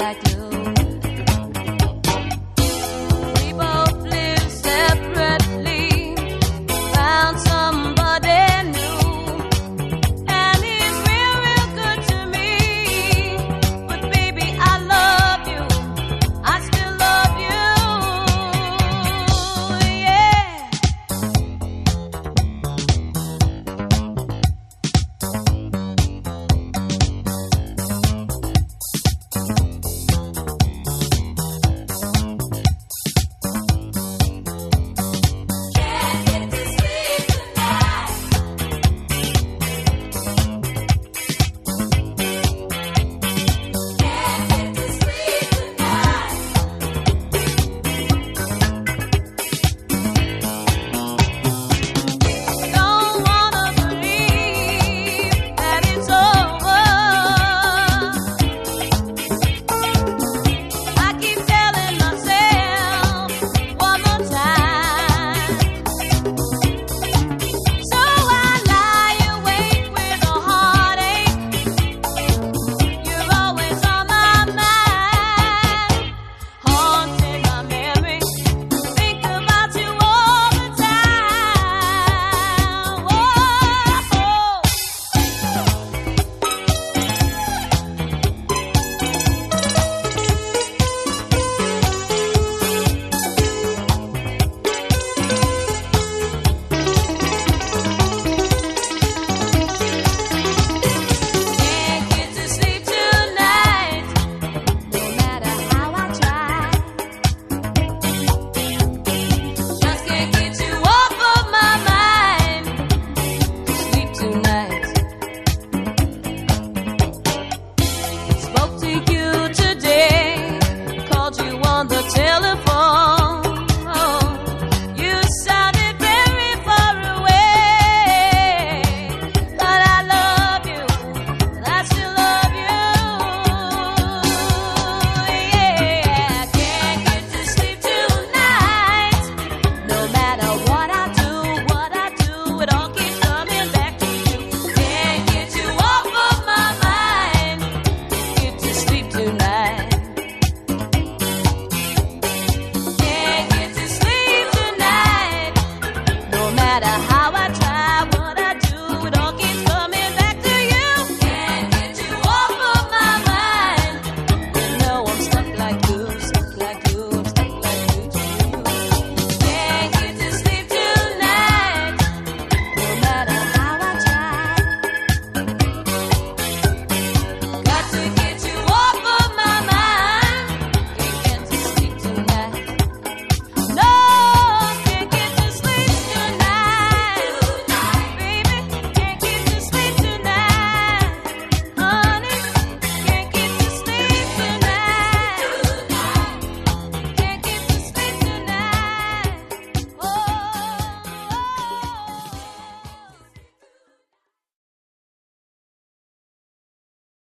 like little